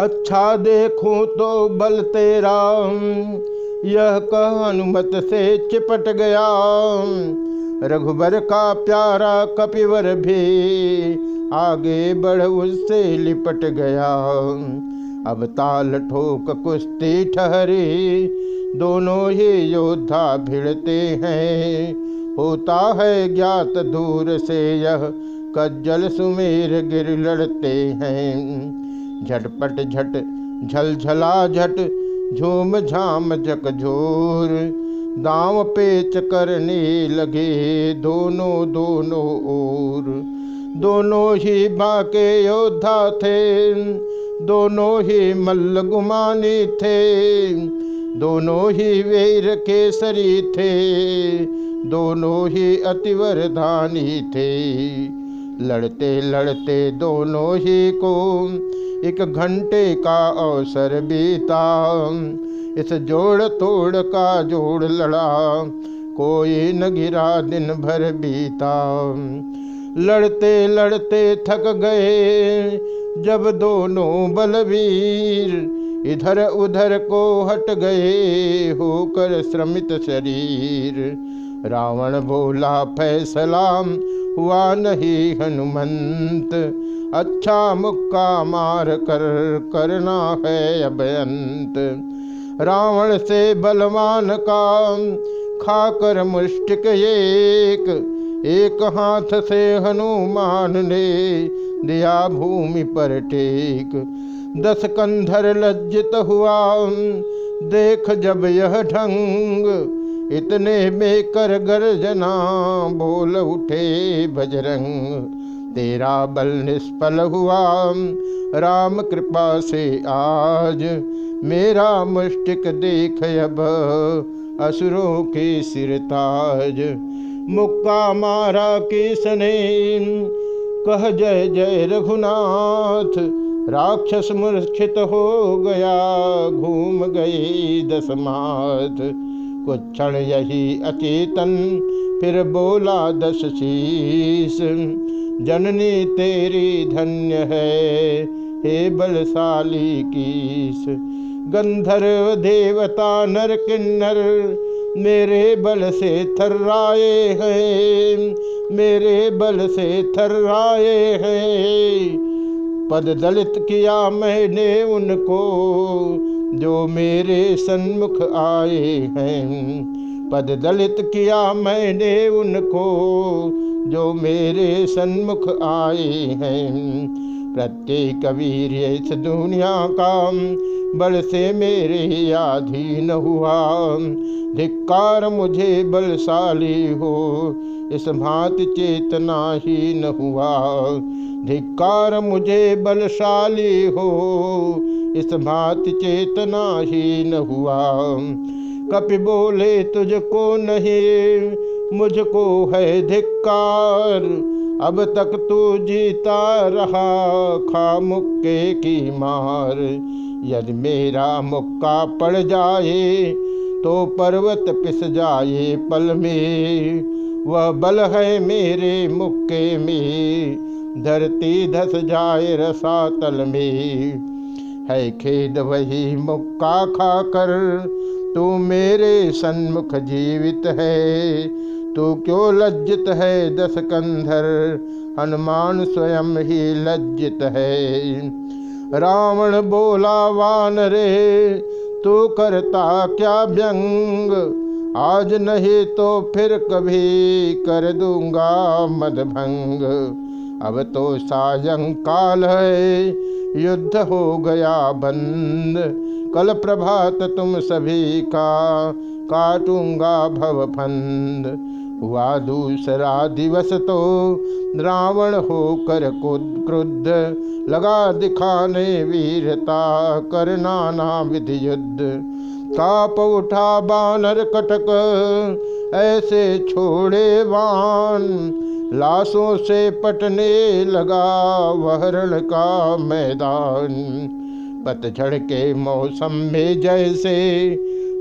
अच्छा देखूँ तो बल तेरा। यह कह अनुमत से चिपट गया। रघुबर का प्यारा कपिवर भी आगे बढ़ उससे लिपट गया। अब ताल ठोक कुश्ती ठहरी, दोनों ही योद्धा भिड़ते हैं। होता है ज्ञात दूर से यह, कज्जल सुमेर गिर लड़ते हैं। झटपट झट, झलझला झट, झूम झाम झकझोर दाव पेच करने लगे दोनों दोनों ओर दोनों ही बाके योद्धा थे, दोनों ही मल्ल गुमानी थे। दोनों ही वीर केसरी थे, दोनों ही अतिवरधानी थे। लड़ते लड़ते दोनों ही को एक घंटे का अवसर बीता। इस जोड़ तोड़ का जोड़ लड़ा, कोई न गिरा दिन भर बीता। लड़ते लड़ते थक गए, जब दोनों बलवीर इधर उधर को हट गए, होकर श्रमित शरीर। रावण बोला फैसला हुआ नहीं हनुमंत। अच्छा मुक्का मार कर, करना है अभयंत रावण से बलवान का खाकर मुष्टिक एक। एक हाथ से हनुमान ने दिया भूमि पर टेक। दस कंधर लज्जित हुआ, देख जब यह ढंग। इतने में कर गर्जना बोल उठे बजरंग। तेरा बल निष्फल हुआ, राम कृपा से आज। मेरा मुष्टिक देख अब असुरों के सिरताज मुक्का मारा किसने, कह जय जय रघुनाथ। राक्षस मूर्छित हो गया, घूम गई दसमात कुछ क्षण यही अचेतन। फिर बोला, दस शीस जननी तेरी धन्य है। हे बलशाली कीस गंधर्व देवता नर किन्नर, मेरे बल से थर्राए हैं। मेरे बल से थर्राए हैं। पद दलित किया मैंने उनको जो मेरे सन्मुख आए हैं। पद दलित किया मैंने उनको, जो मेरे सन्मुख आए हैं। प्रत्येक वीर इस दुनिया का बल से मेरे अधीन हुआ। धिक्कार मुझे बलशाली हो, इस भांति चेतना ही न हुआ। धिक्कार मुझे बलशाली हो इस भांति चेतना ही न हुआ। कपि बोले, तुझको नहीं, मुझको है धिक्कार। अब तक तू जीता रहा खा मुक्के की मार। यदि मेरा मुक्का पड़ जाए तो पर्वत पिस जाए पल में। वह बल है मेरे मुक्के में, धरती धस जाए रसातल में। है खेद वही मुक्का खाकर। तू मेरे सन्मुख जीवित है। तू क्यों लज्जित है दस कंधर हनुमान स्वयं ही लज्जित है। रावण बोला, वान रे, तू करता क्या व्यंग? आज नहीं तो फिर कभी कर दूँगा मदभंग। अब तो सायंकाल है युद्ध हो गया बंद। कल प्रभात तुम सभी का काटूँगा भवफंद। हुआ दूसरा दिवस तो रावण होकर क्रुद्ध लगा दिखाने वीरता करना ना विधि युद्ध काप उठा बानर कटक, ऐसे छोड़े वान। लाशों से पटने लगा वहरण का मैदान। पतझड़ के मौसम में जैसे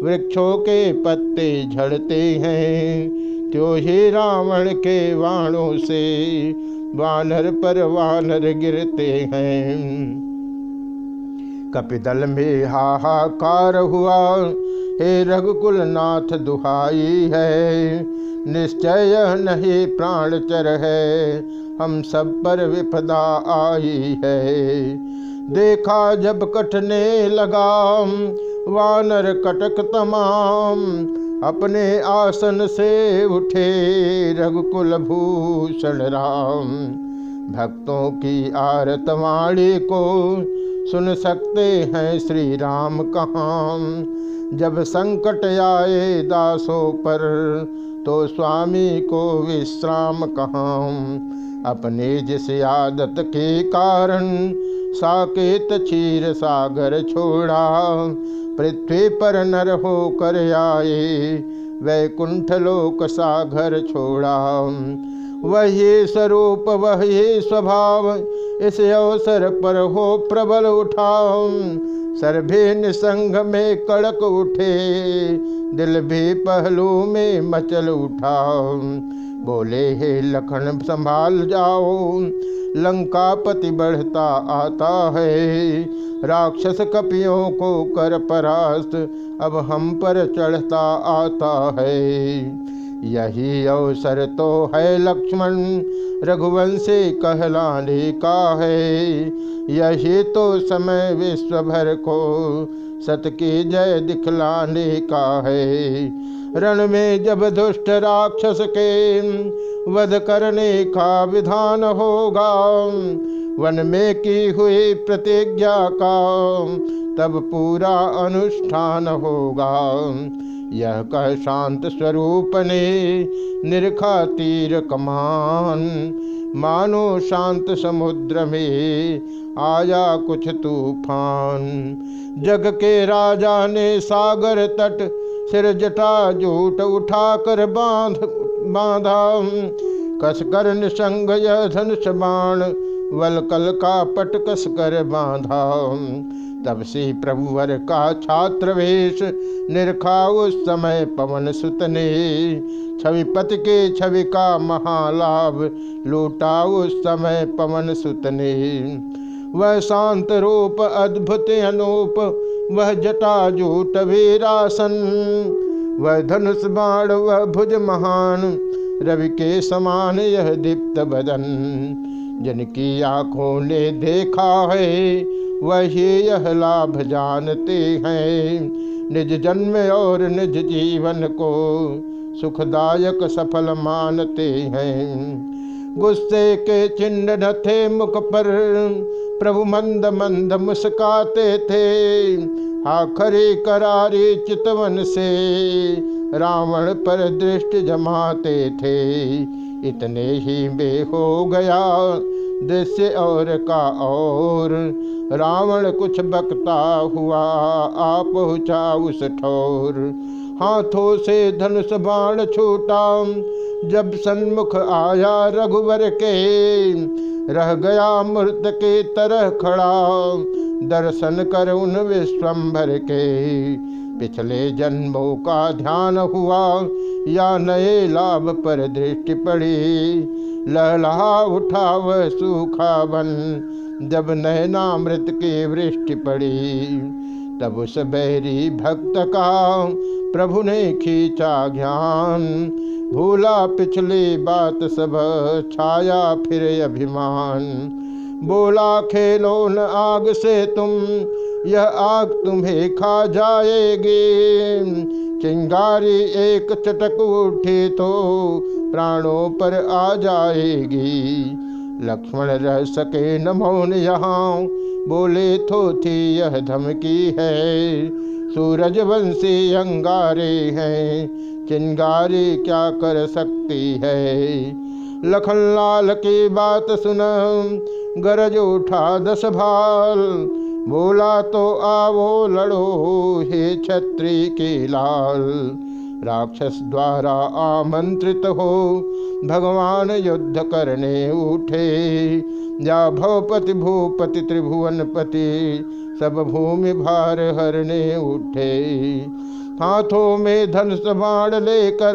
वृक्षों के पत्ते झड़ते हैं क्यों ही रावण के वाणों से वानर पर वानर गिरते हैं। कपिदल में हाहाकार हुआ। हे रघुकुल नाथ दुहाई है। निश्चय नहीं प्राण चर है। हम सब पर विपदा आई है। देखा जब कटने लगा, वानर कटक तमाम अपने आसन से उठे। रघुकुल भूषण राम, भक्तों की आरतवाणी को सुन सकते हैं श्री राम कहाँ। जब संकट आए दासों पर तो स्वामी को विश्राम कहाँ। अपने जिस आदत के कारण साकेत क्षीर सागर छोड़ा, पृथ्वी पर नर हो कर आए, वैकुंठ लोक सागर छोड़ा। वही स्वरूप, वही स्वभाव। इस अवसर पर हो प्रबल उठाओ सर्भे निसंग में कड़क उठे। दिल भी पहलू में मचल उठाओ बोले, हे लखन, संभाल जाओ। लंकापति बढ़ता आता है। राक्षस कपियों को कर परास्त। अब हम पर चढ़ता आता है। यही अवसर तो है लक्ष्मण, रघुवंशी कहलाने का है। यही तो समय विश्व भर को सत की जय दिखलाने का है। रण में जब दुष्ट राक्षस के वध करने का विधान होगा, वन में की हुई प्रतिज्ञा का तब पूरा अनुष्ठान होगा। यह कह शांत स्वरूप ने निरखा तीर कमान। मानो शांत समुद्र में आया कुछ तूफ़ान। जग के राजा ने सागर तट सिर जटा झूठ उठा कर बाँध, बांधा। कस कर निसंग यह धनुष बाण वलकल का पट कस कर बांधा। तब से प्रभुवर का छात्र वेश निरखा उस समय पवन सुत ने। छवि पति के छवि का महालाभ लूटा उस समय पवन सुत ने। वह शांत रूप, अद्भुत अनूप, वह जटा जूट वीरासन। वह धनुष बाण, वह भुज महान, रवि के समान यह दीप्त बदन। जिनकी आँखों ने देखा है, वही यह लाभ जानते हैं। निज जन्म और निज जीवन को सुखदायक सफल मानते हैं। गुस्से के चिन्ह न थे मुख पर, प्रभु मंद मंद मुस्काते थे। आखरी करारी चितवन से रावण पर दृष्टि जमाते थे। इतने ही में हो गया दृश्य और का और। रावण कुछ बकता हुआ आ पहुँचा उस ठोर। हाथों से धनुष बाण छूटा जब सन्मुख आया रघुवर के, रह गया मृत के तरह खड़ा। दर्शन कर उन विश्वम्भर के। पिछले जन्मों का ध्यान हुआ, या नए लाभ पर दृष्टि पड़ी। लहला उठा वह सूखा बन जब नयनामृत की वृष्टि पड़ी। तब उस बैरी भक्त का प्रभु ने खींचा ज्ञान। भूला पिछली बात सब, छाया फिर अभिमान। बोला, खेलो न आग से तुम, यह आग तुम्हें खा जाएगी। चिंगारी एक चटक उठी तो प्राणों पर आ जाएगी। लक्ष्मण रह सके न मौन यहाँ। बोले तो थी यह धमकी है। सूरज वंशी अंगारे हैं। चिंगारी क्या कर सकती है? लखन लाल की बात सुन, गरज उठा दस भाल बोला तो आवो लड़ो हे छत्री के लाल। राक्षस द्वारा आमंत्रित हो। भगवान युद्ध करने उठे। या भवपति भूपति, त्रिभुवनपति सब भूमि भार हरने उठे। हाथों में धन बाण लेकर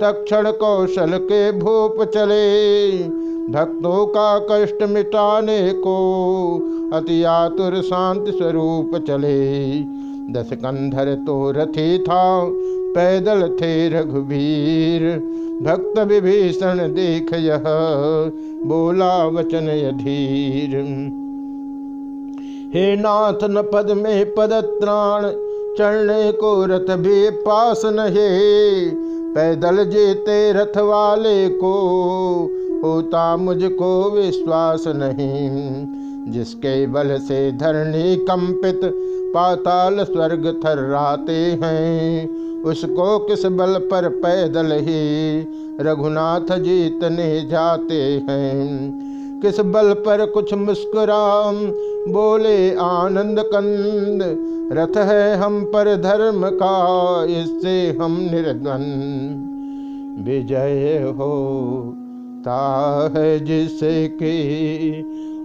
तक्षण कौशल के भूप चले। भक्तों का कष्ट मिटाने को अति आतुर शांत स्वरूप चले। दस कंधर तो रथी था, पैदल थे रघुवीर। भक्त विभीषण देख यह, बोला वचन यधीर। हे नाथ, न पद में पद त्राण चढ़ने को रथ भी पास नहे। पैदल जेते रथ वाले को, होता मुझको विश्वास नहीं। जिसके बल से धरणी कंपित पाताल स्वर्ग थर्राते हैं। उसको किस बल पर पैदल ही रघुनाथ जीतने जाते हैं? किस बल पर कुछ मुस्कुराम, बोले आनंद कंद, रथ है हम पर धर्म का, इससे हम निर्धन। विजय हो ता है जिसके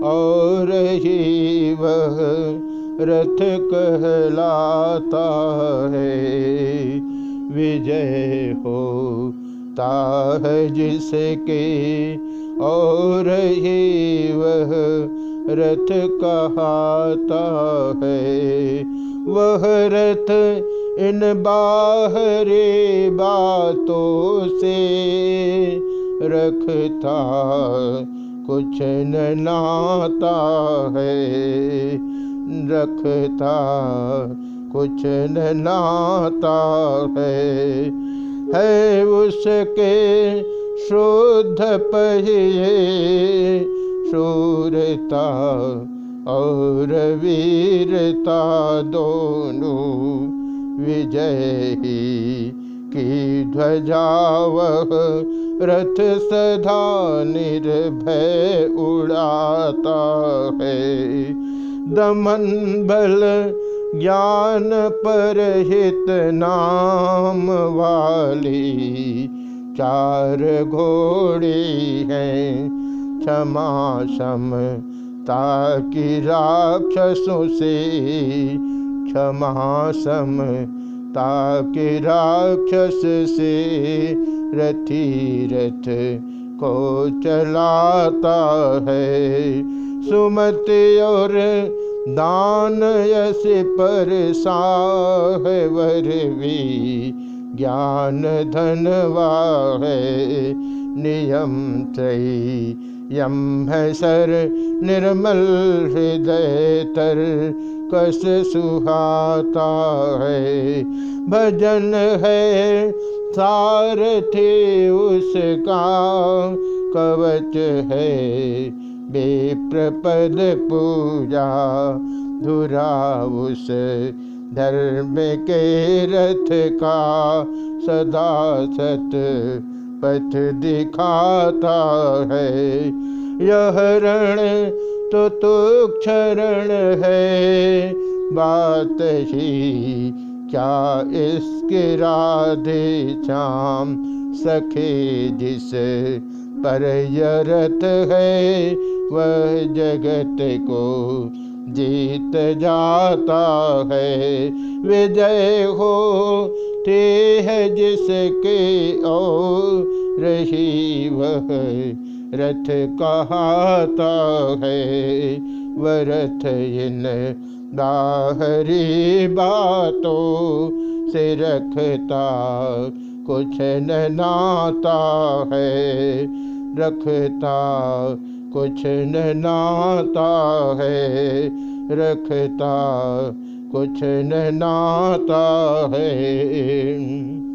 और ही वह रथ कहलाता है। विजय होता है जिसके और ही वह रथ कहाता है। वह रथ इन बाहरी बातों से रखता कुछ न नाता है, रखता कुछ न नाता है। है उसके शुद्ध पहिए, शूरता और वीरता दोनों विजय ही की ध्वजावह रथ सदा निर्भय उड़ाता है। दमन बल ज्ञान पर हित नाम वाली चार घोड़े हैं क्षमा सम ताकि राक्षसों से क्षमा सम ताकि राक्षस से रथी रथ को चलाता है। सुमति और दान यस पर साहवर भी ज्ञान धनवा है नियम त्रयी यम है सर निर्मल हृदय तर कस सुहाता है। भजन है, सारथी उसका, कवच है बेप्रपद पूजा, धुरा उस धर्म के रथ का, सदा सत पथ दिखाता है। यह रण तो क्षरण है। बात ही क्या इसके राधे श्याम सखे जिस पर यरथ है, वह जगत को जीत जाता है। विजय हो ते है जिसके ओ रही वह रथ कहाता है वह रथ इन बाहरी बातों से रखता कुछ न नाता है, रखता कुछ न नाता है, रखता कुछ न नाता है।